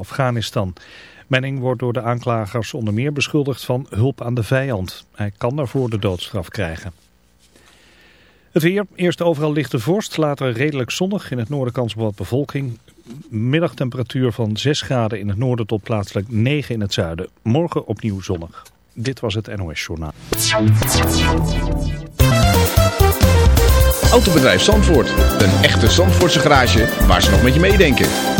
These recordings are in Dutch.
Afghanistan. Menning wordt door de aanklagers onder meer beschuldigd van hulp aan de vijand. Hij kan daarvoor de doodstraf krijgen. Het weer, eerst overal lichte vorst, later redelijk zonnig. In het noorden kans op wat bevolking. Middagtemperatuur van 6 graden in het noorden tot plaatselijk 9 in het zuiden. Morgen opnieuw zonnig. Dit was het NOS Journaal. Autobedrijf Zandvoort. Een echte Zandvoortse garage waar ze nog met je meedenken.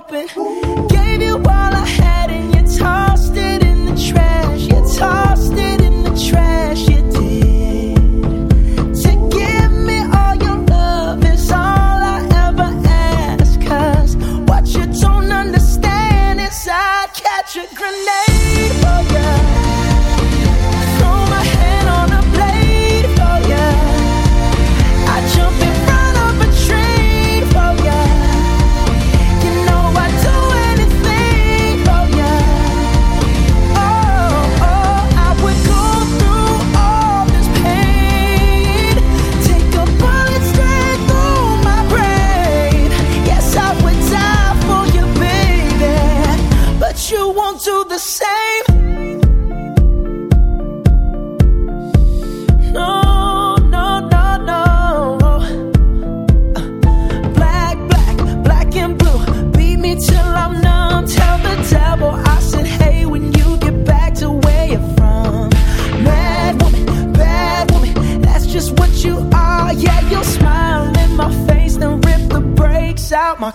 open. Ooh.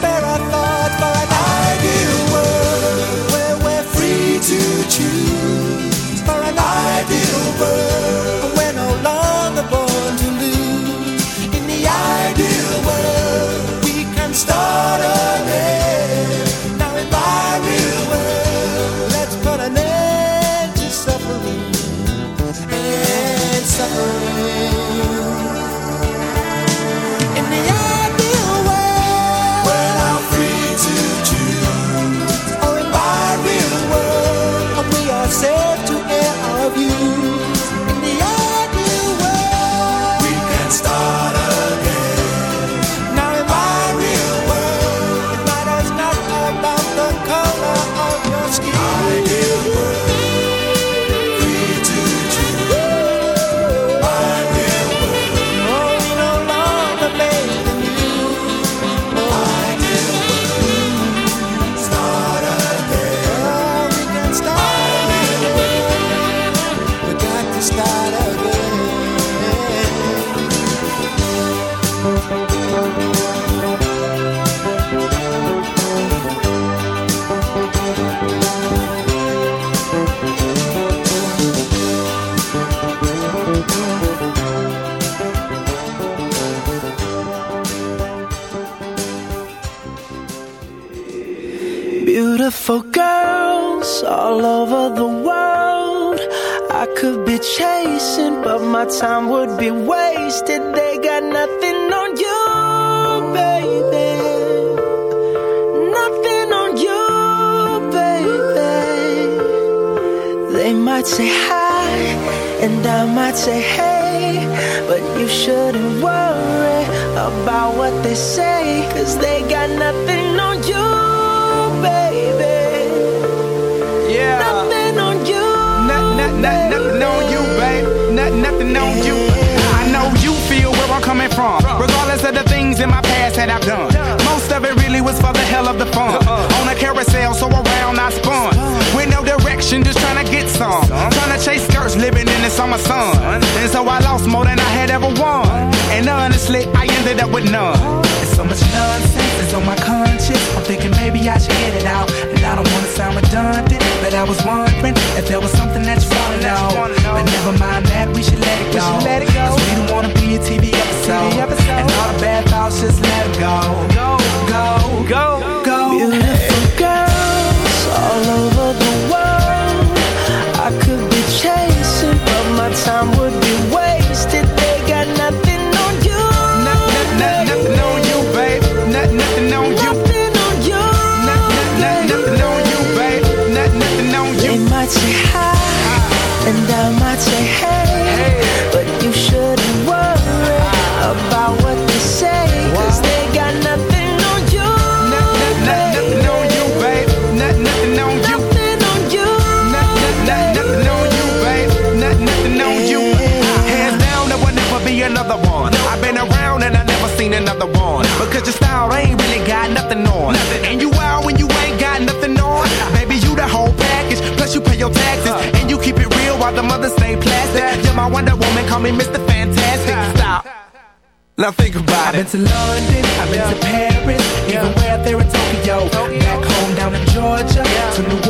Spare cautious, let go. Call me Mr. Fantastic. Stop. Now think about it. I've been to London, I've been to Paris, even where there in Tokyo. Back home down in Georgia, to New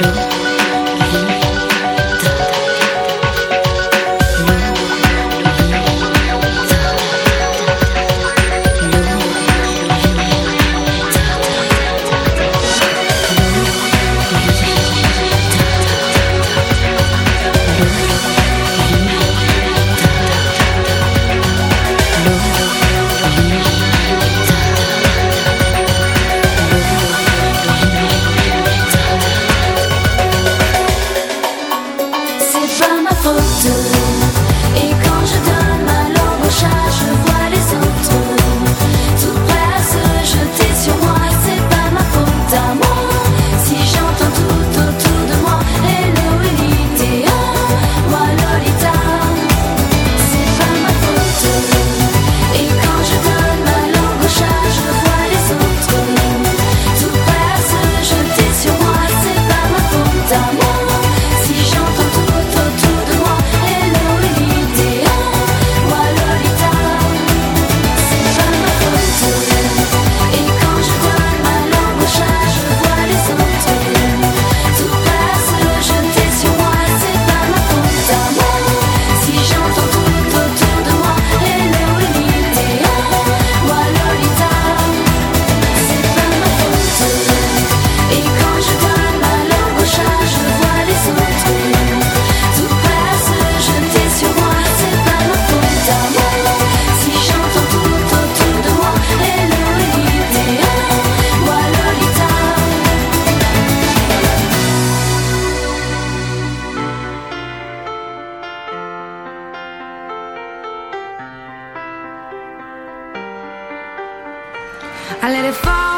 Lulu. I let it fall.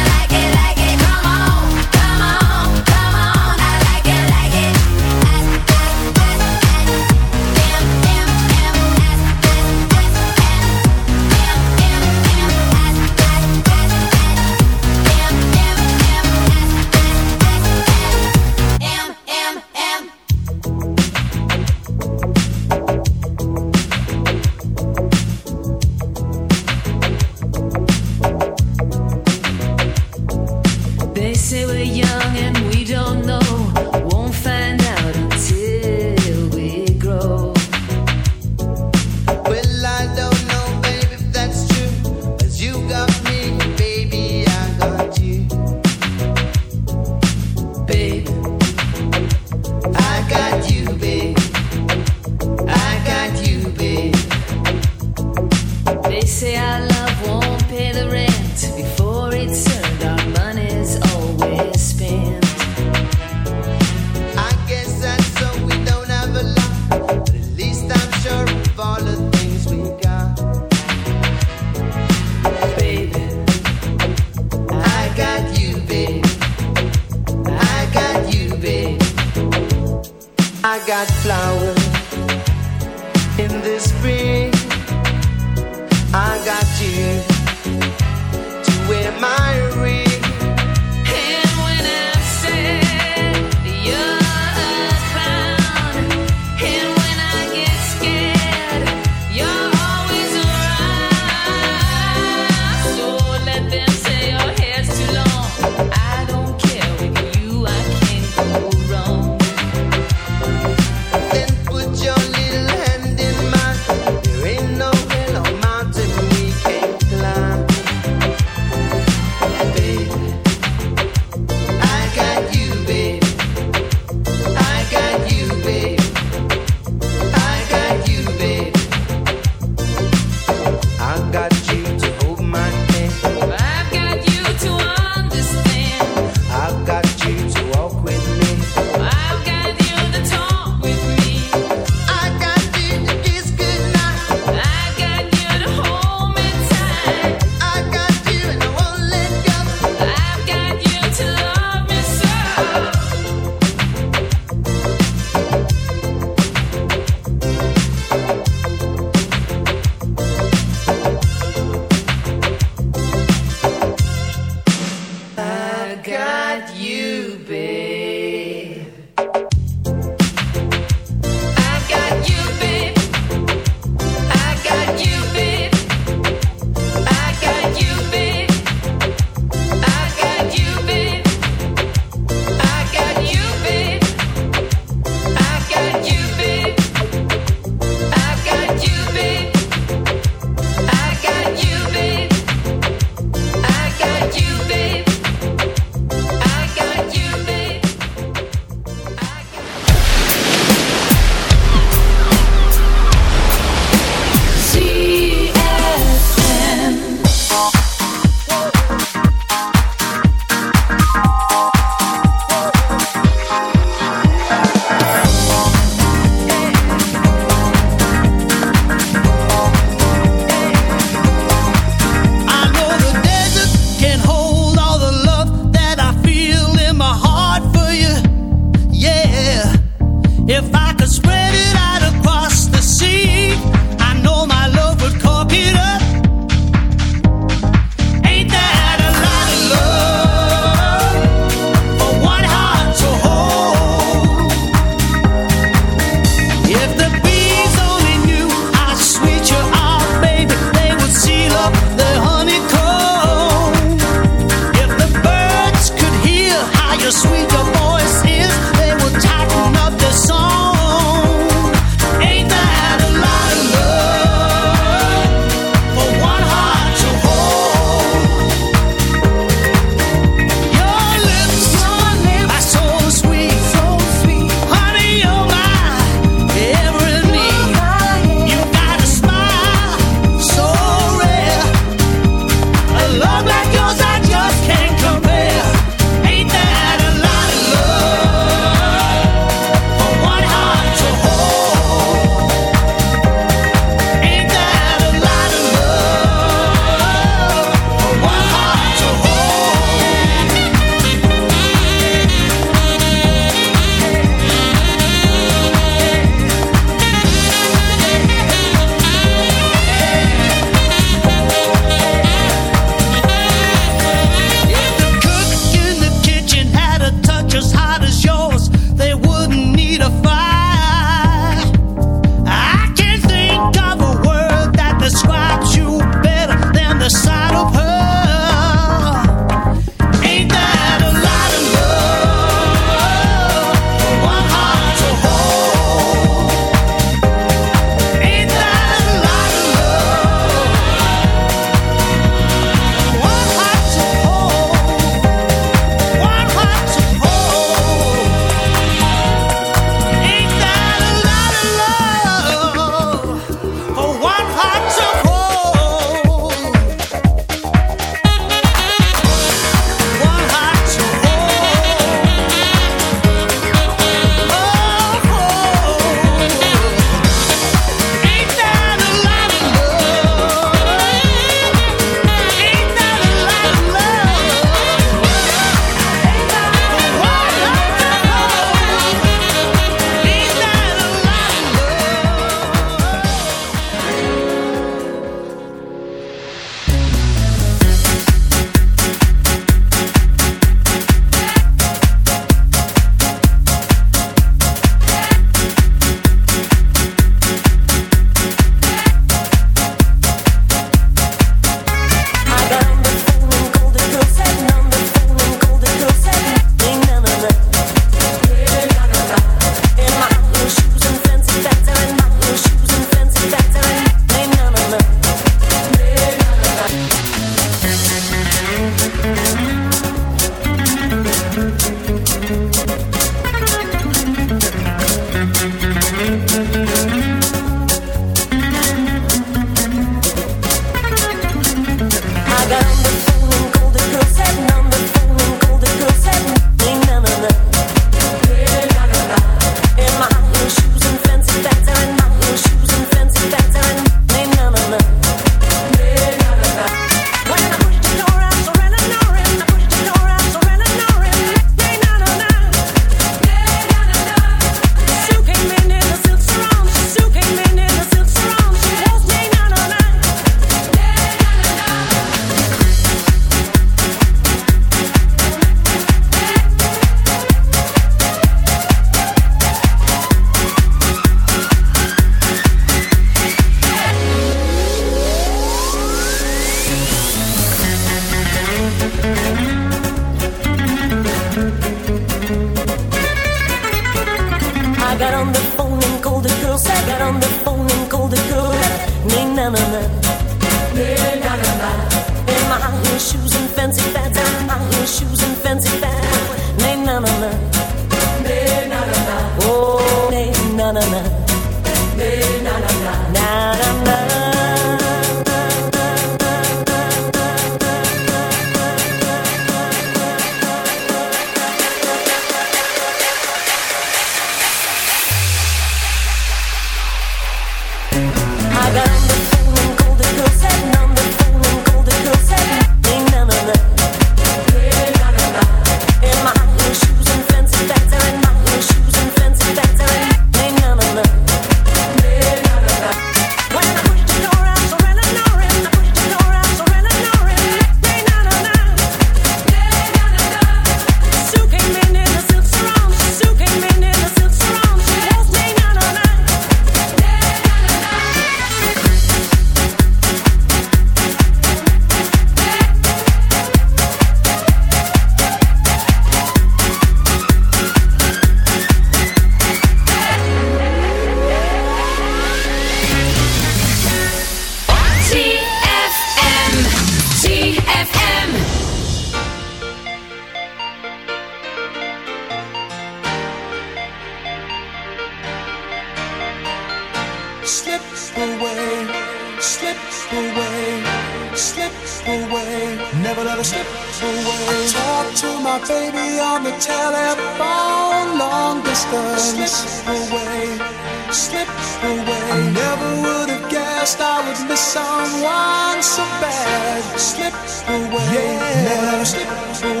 Never let us slip.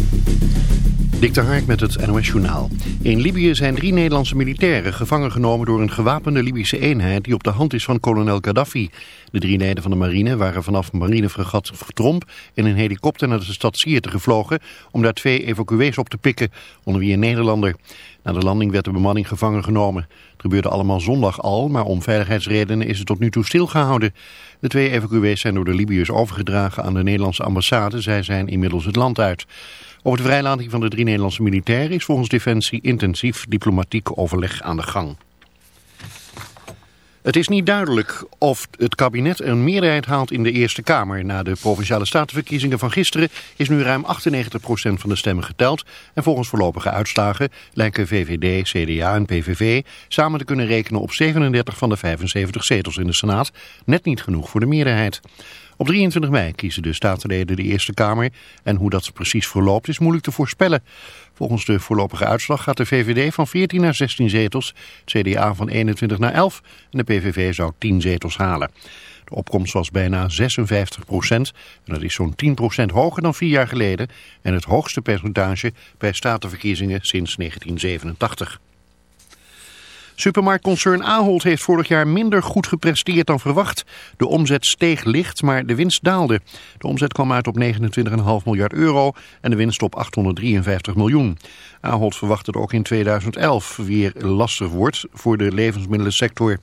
Dik de Hark met het NOS Journaal. In Libië zijn drie Nederlandse militairen gevangen genomen door een gewapende Libische eenheid die op de hand is van kolonel Gaddafi. De drie leden van de marine waren vanaf marinefregat Tromp in een helikopter naar de stad Sirte gevlogen om daar twee evacuees op te pikken, onder wie een Nederlander. Na de landing werd de bemanning gevangen genomen. Het gebeurde allemaal zondag al, maar om veiligheidsredenen is het tot nu toe stilgehouden. De twee evacuees zijn door de Libiërs overgedragen aan de Nederlandse ambassade. Zij zijn inmiddels het land uit. Over de vrijlating van de drie Nederlandse militairen is volgens Defensie intensief diplomatiek overleg aan de gang. Het is niet duidelijk of het kabinet een meerderheid haalt in de Eerste Kamer. Na de Provinciale Statenverkiezingen van gisteren is nu ruim 98% van de stemmen geteld. En volgens voorlopige uitslagen lijken VVD, CDA en PVV samen te kunnen rekenen op 37 van de 75 zetels in de Senaat. Net niet genoeg voor de meerderheid. Op 23 mei kiezen de statenleden de Eerste Kamer. En hoe dat precies verloopt is moeilijk te voorspellen. Volgens de voorlopige uitslag gaat de VVD van 14 naar 16 zetels, CDA van 21 naar 11 en de PVV zou 10 zetels halen. De opkomst was bijna 56 procent en dat is zo'n 10 procent hoger dan vier jaar geleden en het hoogste percentage bij statenverkiezingen sinds 1987. Supermarktconcern Ahold heeft vorig jaar minder goed gepresteerd dan verwacht. De omzet steeg licht, maar de winst daalde. De omzet kwam uit op 29,5 miljard euro en de winst op 853 miljoen. Ahold verwacht dat ook in 2011 weer lastig wordt voor de levensmiddelensector.